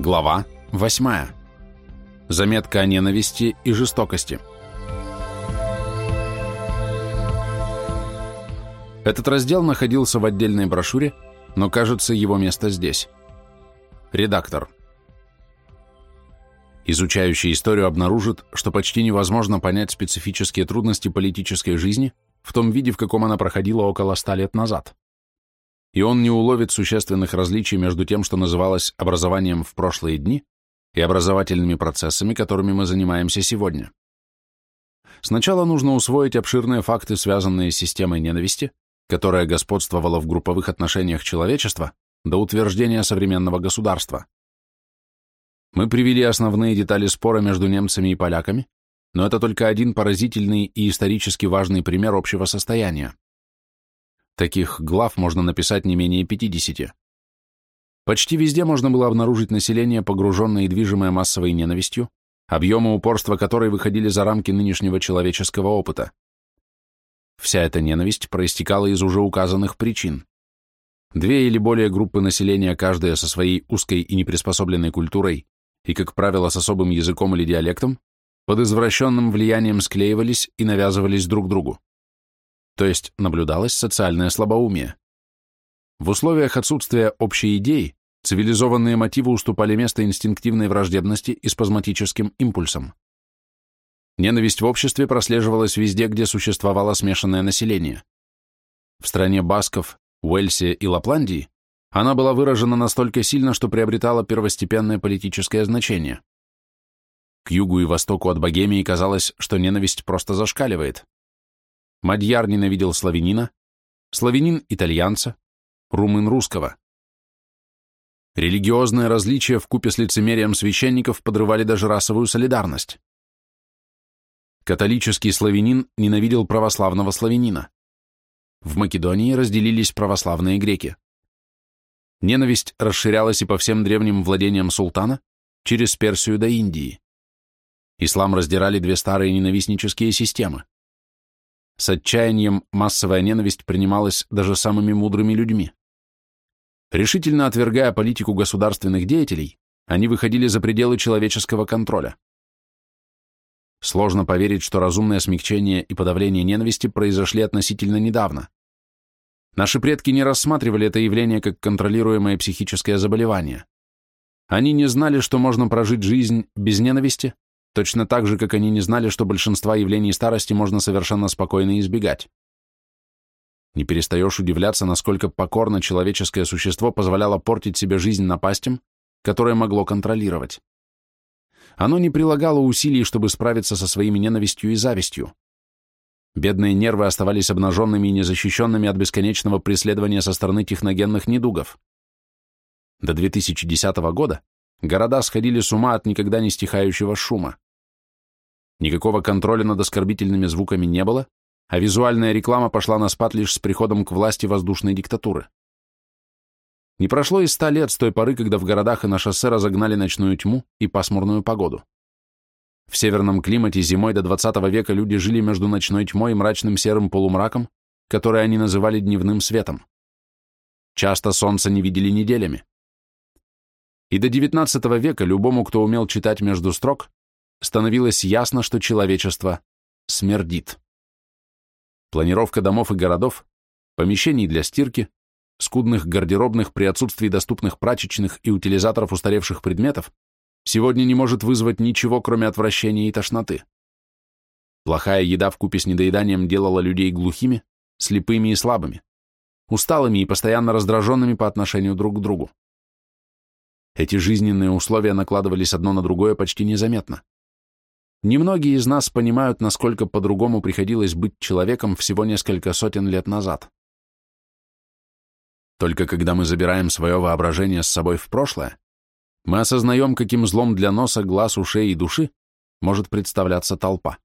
Глава 8. Заметка о ненависти и жестокости. Этот раздел находился в отдельной брошюре, но, кажется, его место здесь. Редактор. Изучающий историю обнаружит, что почти невозможно понять специфические трудности политической жизни в том виде, в каком она проходила около ста лет назад и он не уловит существенных различий между тем, что называлось образованием в прошлые дни, и образовательными процессами, которыми мы занимаемся сегодня. Сначала нужно усвоить обширные факты, связанные с системой ненависти, которая господствовала в групповых отношениях человечества до утверждения современного государства. Мы привели основные детали спора между немцами и поляками, но это только один поразительный и исторически важный пример общего состояния. Таких глав можно написать не менее 50. Почти везде можно было обнаружить население, погруженное и движимое массовой ненавистью, объемы упорства которой выходили за рамки нынешнего человеческого опыта. Вся эта ненависть проистекала из уже указанных причин. Две или более группы населения, каждая со своей узкой и неприспособленной культурой и, как правило, с особым языком или диалектом, под извращенным влиянием склеивались и навязывались друг другу то есть наблюдалось социальное слабоумие. В условиях отсутствия общей идеи цивилизованные мотивы уступали место инстинктивной враждебности и спазматическим импульсам. Ненависть в обществе прослеживалась везде, где существовало смешанное население. В стране басков, Уэльсе и Лапландии она была выражена настолько сильно, что приобретала первостепенное политическое значение. К югу и востоку от Богемии казалось, что ненависть просто зашкаливает. Мадьяр ненавидел славянина, славянин – итальянца, румын – русского. Религиозные различия в купе с лицемерием священников подрывали даже расовую солидарность. Католический славянин ненавидел православного славянина. В Македонии разделились православные греки. Ненависть расширялась и по всем древним владениям султана, через Персию до Индии. Ислам раздирали две старые ненавистнические системы. С отчаянием массовая ненависть принималась даже самыми мудрыми людьми. Решительно отвергая политику государственных деятелей, они выходили за пределы человеческого контроля. Сложно поверить, что разумное смягчение и подавление ненависти произошли относительно недавно. Наши предки не рассматривали это явление как контролируемое психическое заболевание. Они не знали, что можно прожить жизнь без ненависти, точно так же, как они не знали, что большинства явлений старости можно совершенно спокойно избегать. Не перестаешь удивляться, насколько покорно человеческое существо позволяло портить себе жизнь напастям, которое могло контролировать. Оно не прилагало усилий, чтобы справиться со своими ненавистью и завистью. Бедные нервы оставались обнаженными и незащищенными от бесконечного преследования со стороны техногенных недугов. До 2010 года Города сходили с ума от никогда не стихающего шума. Никакого контроля над оскорбительными звуками не было, а визуальная реклама пошла на спад лишь с приходом к власти воздушной диктатуры. Не прошло и ста лет с той поры, когда в городах и на шоссе разогнали ночную тьму и пасмурную погоду. В северном климате зимой до 20 века люди жили между ночной тьмой и мрачным серым полумраком, который они называли дневным светом. Часто солнце не видели неделями. И до XIX века любому, кто умел читать между строк, становилось ясно, что человечество смердит. Планировка домов и городов, помещений для стирки, скудных гардеробных при отсутствии доступных прачечных и утилизаторов устаревших предметов сегодня не может вызвать ничего, кроме отвращения и тошноты. Плохая еда вкупе с недоеданием делала людей глухими, слепыми и слабыми, усталыми и постоянно раздраженными по отношению друг к другу. Эти жизненные условия накладывались одно на другое почти незаметно. Немногие из нас понимают, насколько по-другому приходилось быть человеком всего несколько сотен лет назад. Только когда мы забираем свое воображение с собой в прошлое, мы осознаем, каким злом для носа, глаз, ушей и души может представляться толпа.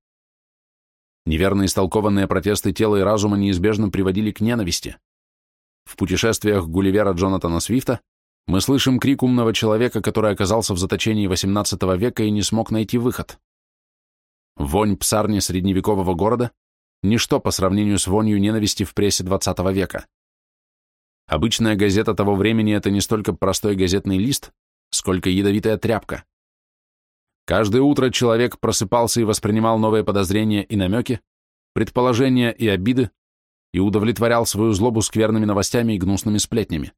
Неверно истолкованные протесты тела и разума неизбежно приводили к ненависти. В путешествиях Гулливера Джонатана Свифта мы слышим крик умного человека, который оказался в заточении XVIII века и не смог найти выход. Вонь псарни средневекового города – ничто по сравнению с вонью ненависти в прессе XX века. Обычная газета того времени – это не столько простой газетный лист, сколько ядовитая тряпка. Каждое утро человек просыпался и воспринимал новые подозрения и намеки, предположения и обиды, и удовлетворял свою злобу скверными новостями и гнусными сплетнями.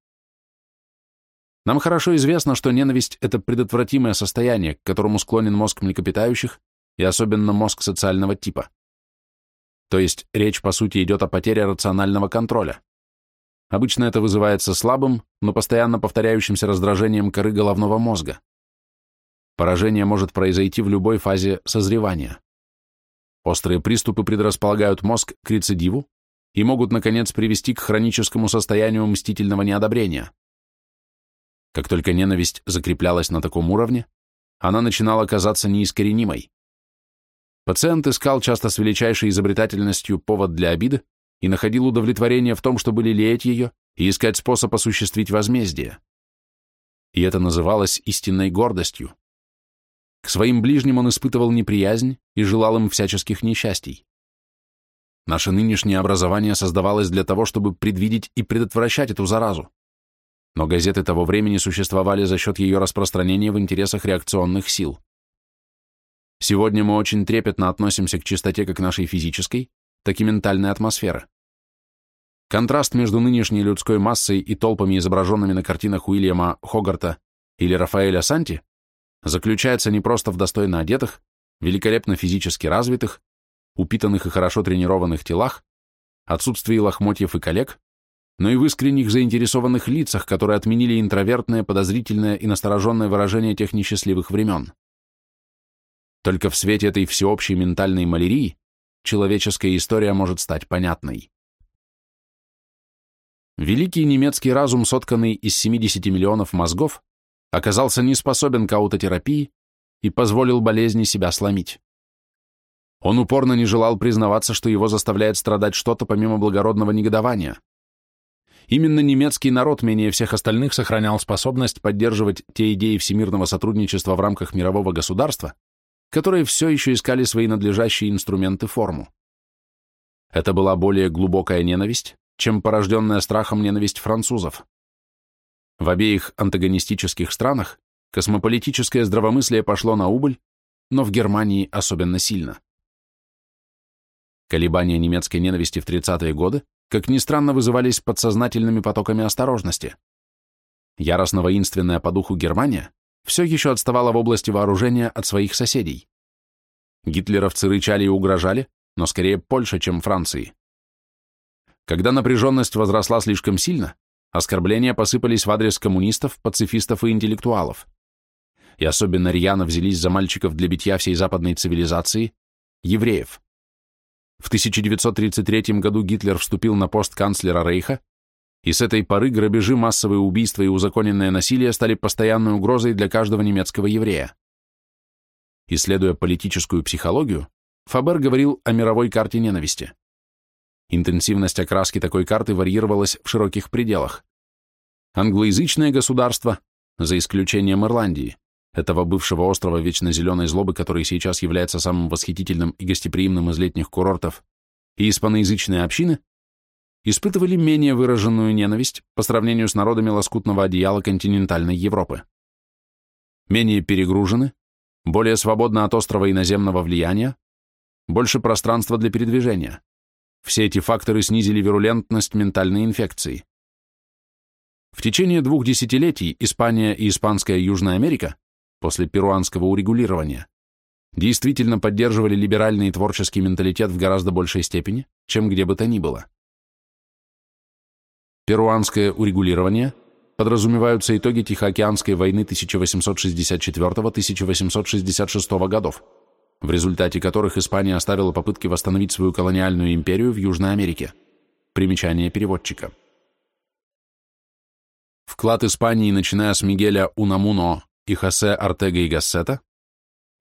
Нам хорошо известно, что ненависть – это предотвратимое состояние, к которому склонен мозг млекопитающих и особенно мозг социального типа. То есть речь, по сути, идет о потере рационального контроля. Обычно это вызывается слабым, но постоянно повторяющимся раздражением коры головного мозга. Поражение может произойти в любой фазе созревания. Острые приступы предрасполагают мозг к рецидиву и могут, наконец, привести к хроническому состоянию мстительного неодобрения. Как только ненависть закреплялась на таком уровне, она начинала казаться неискоренимой. Пациент искал часто с величайшей изобретательностью повод для обиды и находил удовлетворение в том, чтобы лелеять ее и искать способ осуществить возмездие. И это называлось истинной гордостью. К своим ближним он испытывал неприязнь и желал им всяческих несчастий. Наше нынешнее образование создавалось для того, чтобы предвидеть и предотвращать эту заразу. Но газеты того времени существовали за счет ее распространения в интересах реакционных сил. Сегодня мы очень трепетно относимся к чистоте как нашей физической, так и ментальной атмосферы. Контраст между нынешней людской массой и толпами, изображенными на картинах Уильяма Хогарта или Рафаэля Санти, заключается не просто в достойно одетых, великолепно физически развитых, упитанных и хорошо тренированных телах, отсутствии лохмотьев и коллег, но и в искренних заинтересованных лицах, которые отменили интровертное, подозрительное и настороженное выражение тех несчастливых времен. Только в свете этой всеобщей ментальной малярии человеческая история может стать понятной. Великий немецкий разум, сотканный из 70 миллионов мозгов, оказался не способен к аутотерапии и позволил болезни себя сломить. Он упорно не желал признаваться, что его заставляет страдать что-то помимо благородного негодования. Именно немецкий народ менее всех остальных сохранял способность поддерживать те идеи всемирного сотрудничества в рамках мирового государства, которые все еще искали свои надлежащие инструменты форму. Это была более глубокая ненависть, чем порожденная страхом ненависть французов. В обеих антагонистических странах космополитическое здравомыслие пошло на убыль, но в Германии особенно сильно. Колебания немецкой ненависти в 30-е годы, как ни странно, вызывались подсознательными потоками осторожности. Яростно-воинственная по духу Германия все еще отставала в области вооружения от своих соседей. Гитлеровцы рычали и угрожали, но скорее Польша, чем Франции. Когда напряженность возросла слишком сильно, оскорбления посыпались в адрес коммунистов, пацифистов и интеллектуалов. И особенно рьяно взялись за мальчиков для битья всей западной цивилизации, евреев. В 1933 году Гитлер вступил на пост канцлера Рейха, и с этой поры грабежи, массовые убийства и узаконенное насилие стали постоянной угрозой для каждого немецкого еврея. Исследуя политическую психологию, Фабер говорил о мировой карте ненависти. Интенсивность окраски такой карты варьировалась в широких пределах. Англоязычное государство, за исключением Ирландии, этого бывшего острова вечно зеленой злобы, который сейчас является самым восхитительным и гостеприимным из летних курортов, и испаноязычные общины, испытывали менее выраженную ненависть по сравнению с народами лоскутного одеяла континентальной Европы. Менее перегружены, более свободны от острого иноземного влияния, больше пространства для передвижения. Все эти факторы снизили вирулентность ментальной инфекции. В течение двух десятилетий Испания и Испанская Южная Америка после перуанского урегулирования, действительно поддерживали либеральный и творческий менталитет в гораздо большей степени, чем где бы то ни было. Перуанское урегулирование подразумеваются итоги Тихоокеанской войны 1864-1866 годов, в результате которых Испания оставила попытки восстановить свою колониальную империю в Южной Америке. Примечание переводчика. Вклад Испании, начиная с Мигеля Унамуно и Хосе Артега и Гассета,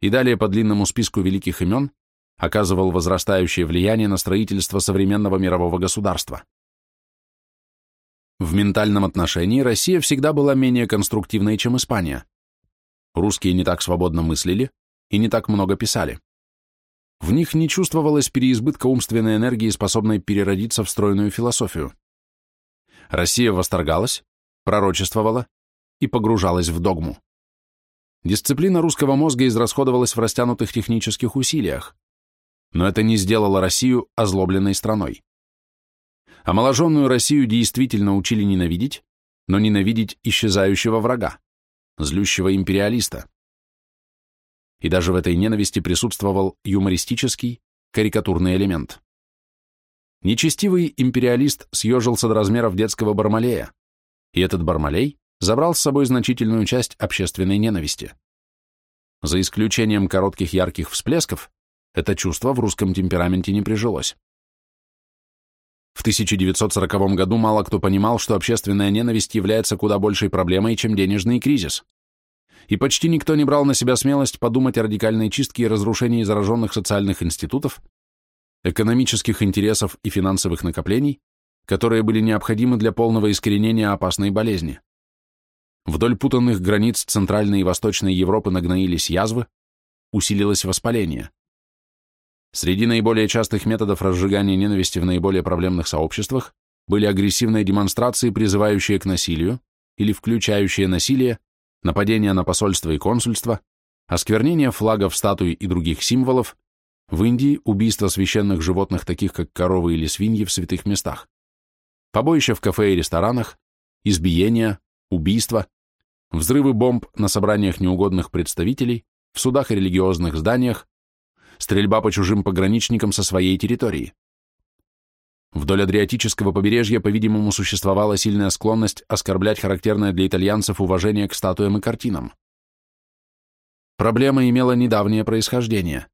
и далее по длинному списку великих имен оказывал возрастающее влияние на строительство современного мирового государства. В ментальном отношении Россия всегда была менее конструктивной, чем Испания. Русские не так свободно мыслили и не так много писали. В них не чувствовалось переизбытка умственной энергии, способной переродиться в стройную философию. Россия восторгалась, пророчествовала и погружалась в догму. Дисциплина русского мозга израсходовалась в растянутых технических усилиях, но это не сделало Россию озлобленной страной. Омоложенную Россию действительно учили ненавидеть, но ненавидеть исчезающего врага, злющего империалиста. И даже в этой ненависти присутствовал юмористический, карикатурный элемент. Нечестивый империалист съежился до размеров детского бармалея, и этот бармалей забрал с собой значительную часть общественной ненависти. За исключением коротких ярких всплесков, это чувство в русском темпераменте не прижилось. В 1940 году мало кто понимал, что общественная ненависть является куда большей проблемой, чем денежный кризис. И почти никто не брал на себя смелость подумать о радикальной чистке и разрушении зараженных социальных институтов, экономических интересов и финансовых накоплений, которые были необходимы для полного искоренения опасной болезни. Вдоль путанных границ Центральной и Восточной Европы нагноились язвы, усилилось воспаление. Среди наиболее частых методов разжигания ненависти в наиболее проблемных сообществах были агрессивные демонстрации, призывающие к насилию или включающие насилие, нападения на посольство и консульство, осквернение флагов, статуй и других символов, в Индии убийство священных животных, таких как коровы или свиньи в святых местах, побоища в кафе и ресторанах, избиения, убийства, взрывы бомб на собраниях неугодных представителей, в судах и религиозных зданиях, стрельба по чужим пограничникам со своей территории. Вдоль Адриатического побережья, по-видимому, существовала сильная склонность оскорблять характерное для итальянцев уважение к статуям и картинам. Проблема имела недавнее происхождение.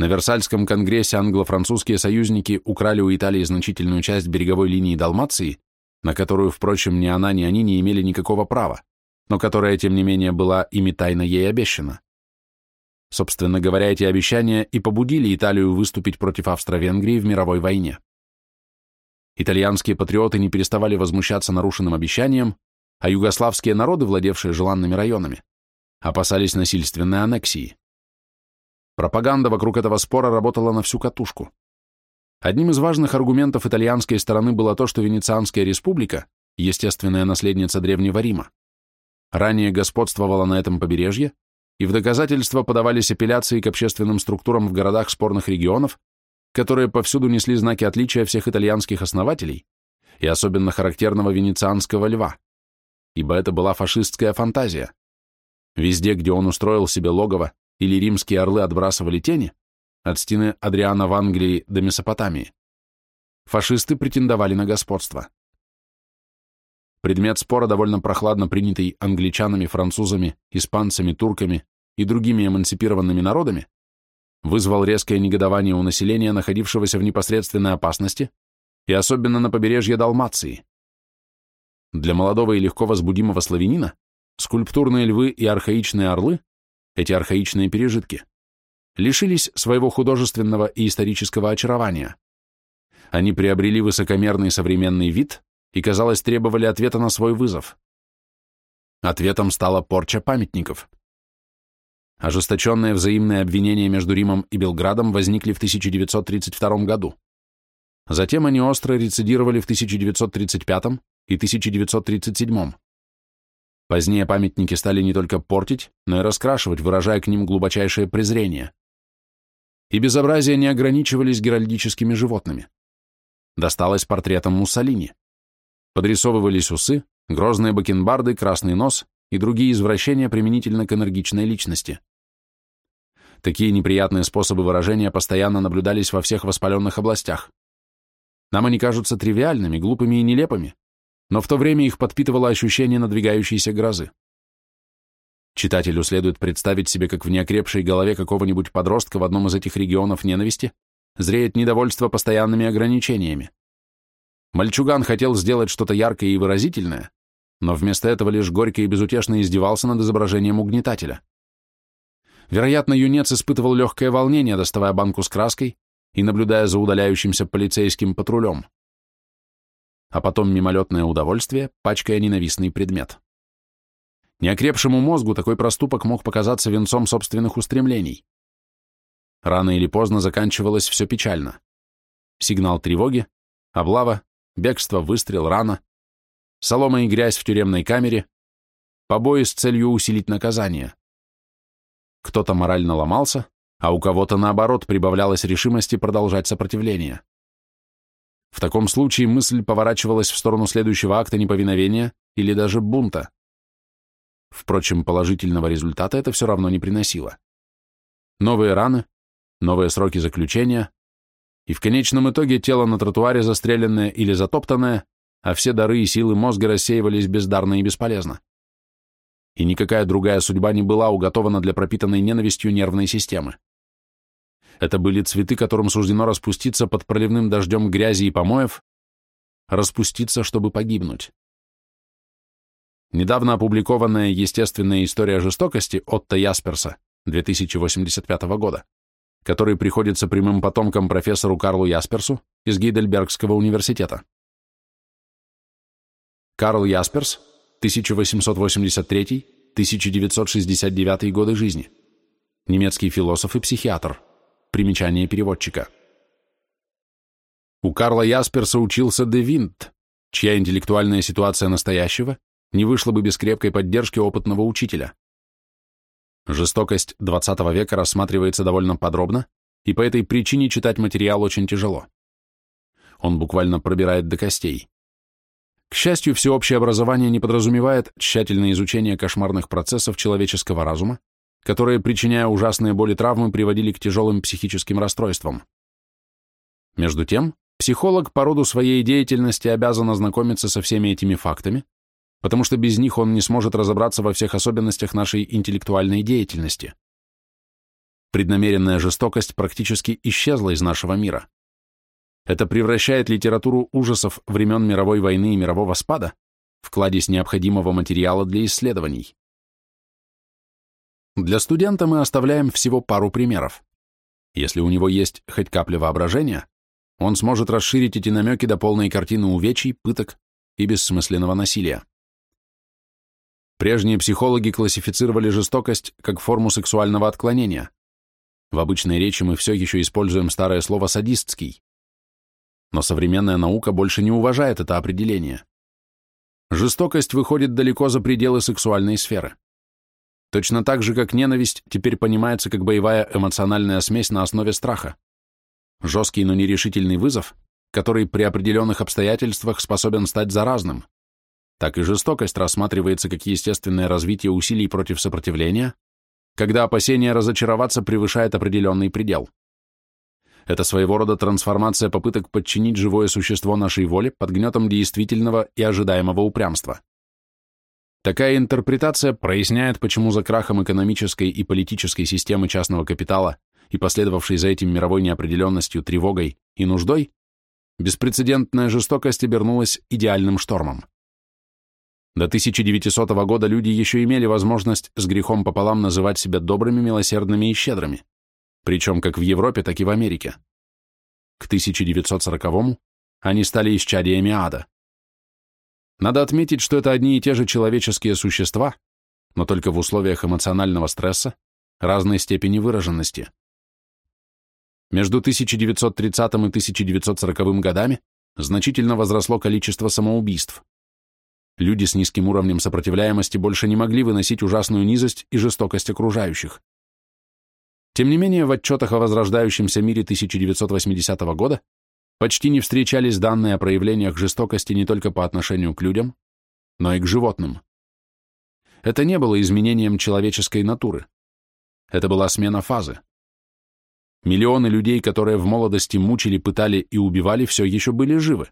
На Версальском конгрессе англо-французские союзники украли у Италии значительную часть береговой линии Далмации, на которую, впрочем, ни она, ни они не имели никакого права но которая, тем не менее, была ими тайно ей обещана. Собственно говоря, эти обещания и побудили Италию выступить против Австро-Венгрии в мировой войне. Итальянские патриоты не переставали возмущаться нарушенным обещанием, а югославские народы, владевшие желанными районами, опасались насильственной аннексии. Пропаганда вокруг этого спора работала на всю катушку. Одним из важных аргументов итальянской стороны было то, что Венецианская республика, естественная наследница Древнего Рима, ранее господствовала на этом побережье, и в доказательство подавались апелляции к общественным структурам в городах спорных регионов, которые повсюду несли знаки отличия всех итальянских основателей и особенно характерного венецианского льва, ибо это была фашистская фантазия. Везде, где он устроил себе логово или римские орлы отбрасывали тени, от стены Адриана в Англии до Месопотамии, фашисты претендовали на господство. Предмет спора, довольно прохладно принятый англичанами, французами, испанцами, турками и другими эмансипированными народами, вызвал резкое негодование у населения, находившегося в непосредственной опасности, и особенно на побережье Далмации. Для молодого и легко возбудимого славянина скульптурные львы и архаичные орлы, эти архаичные пережитки, лишились своего художественного и исторического очарования. Они приобрели высокомерный современный вид, и, казалось, требовали ответа на свой вызов. Ответом стала порча памятников. Ожесточенные взаимные обвинения между Римом и Белградом возникли в 1932 году. Затем они остро рецидировали в 1935 и 1937. Позднее памятники стали не только портить, но и раскрашивать, выражая к ним глубочайшее презрение. И безобразия не ограничивались геральдическими животными. Досталось портретам Муссолини. Подрисовывались усы, грозные бакенбарды, красный нос и другие извращения применительно к энергичной личности. Такие неприятные способы выражения постоянно наблюдались во всех воспаленных областях. Нам они кажутся тривиальными, глупыми и нелепыми, но в то время их подпитывало ощущение надвигающейся грозы. Читателю следует представить себе, как в неокрепшей голове какого-нибудь подростка в одном из этих регионов ненависти зреет недовольство постоянными ограничениями. Мальчуган хотел сделать что-то яркое и выразительное, но вместо этого лишь горько и безутешно издевался над изображением угнетателя. Вероятно, юнец испытывал легкое волнение, доставая банку с краской и наблюдая за удаляющимся полицейским патрулем. А потом мимолетное удовольствие, пачкая ненавистный предмет. Неокрепшему мозгу такой проступок мог показаться венцом собственных устремлений. Рано или поздно заканчивалось все печально. Сигнал тревоги, облава, бегство, выстрел, рана, солома и грязь в тюремной камере, побои с целью усилить наказание. Кто-то морально ломался, а у кого-то, наоборот, прибавлялось решимости продолжать сопротивление. В таком случае мысль поворачивалась в сторону следующего акта неповиновения или даже бунта. Впрочем, положительного результата это все равно не приносило. Новые раны, новые сроки заключения, и в конечном итоге тело на тротуаре застреленное или затоптанное, а все дары и силы мозга рассеивались бездарно и бесполезно. И никакая другая судьба не была уготована для пропитанной ненавистью нервной системы. Это были цветы, которым суждено распуститься под проливным дождем грязи и помоев, распуститься, чтобы погибнуть. Недавно опубликованная «Естественная история жестокости» Отто Ясперса 2085 года, который приходится прямым потомкам профессору Карлу Ясперсу из Гейдельбергского университета. Карл Ясперс, 1883-1969 годы жизни, немецкий философ и психиатр, Примечание переводчика. У Карла Ясперса учился Де Винт, чья интеллектуальная ситуация настоящего не вышла бы без крепкой поддержки опытного учителя. Жестокость XX века рассматривается довольно подробно, и по этой причине читать материал очень тяжело. Он буквально пробирает до костей. К счастью, всеобщее образование не подразумевает тщательное изучение кошмарных процессов человеческого разума, которые, причиняя ужасные боли травмы, приводили к тяжелым психическим расстройствам. Между тем, психолог по роду своей деятельности обязан ознакомиться со всеми этими фактами, потому что без них он не сможет разобраться во всех особенностях нашей интеллектуальной деятельности. Преднамеренная жестокость практически исчезла из нашего мира. Это превращает литературу ужасов времен мировой войны и мирового спада в кладезь необходимого материала для исследований. Для студента мы оставляем всего пару примеров. Если у него есть хоть капля воображения, он сможет расширить эти намеки до полной картины увечий, пыток и бессмысленного насилия. Прежние психологи классифицировали жестокость как форму сексуального отклонения. В обычной речи мы все еще используем старое слово «садистский». Но современная наука больше не уважает это определение. Жестокость выходит далеко за пределы сексуальной сферы. Точно так же, как ненависть теперь понимается как боевая эмоциональная смесь на основе страха. Жесткий, но нерешительный вызов, который при определенных обстоятельствах способен стать заразным. Так и жестокость рассматривается как естественное развитие усилий против сопротивления, когда опасение разочароваться превышает определенный предел. Это своего рода трансформация попыток подчинить живое существо нашей воле под гнетом действительного и ожидаемого упрямства. Такая интерпретация проясняет, почему за крахом экономической и политической системы частного капитала и последовавшей за этим мировой неопределенностью, тревогой и нуждой, беспрецедентная жестокость обернулась идеальным штормом. До 1900 года люди еще имели возможность с грехом пополам называть себя добрыми, милосердными и щедрыми, причем как в Европе, так и в Америке. К 1940-му они стали исчадиями ада. Надо отметить, что это одни и те же человеческие существа, но только в условиях эмоционального стресса разной степени выраженности. Между 1930 и 1940 годами значительно возросло количество самоубийств. Люди с низким уровнем сопротивляемости больше не могли выносить ужасную низость и жестокость окружающих. Тем не менее, в отчетах о возрождающемся мире 1980 года почти не встречались данные о проявлениях жестокости не только по отношению к людям, но и к животным. Это не было изменением человеческой натуры. Это была смена фазы. Миллионы людей, которые в молодости мучили, пытали и убивали, все еще были живы.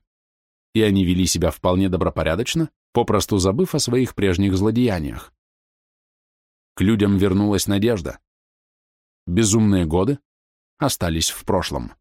И они вели себя вполне добропорядочно, попросту забыв о своих прежних злодеяниях. К людям вернулась надежда. Безумные годы остались в прошлом.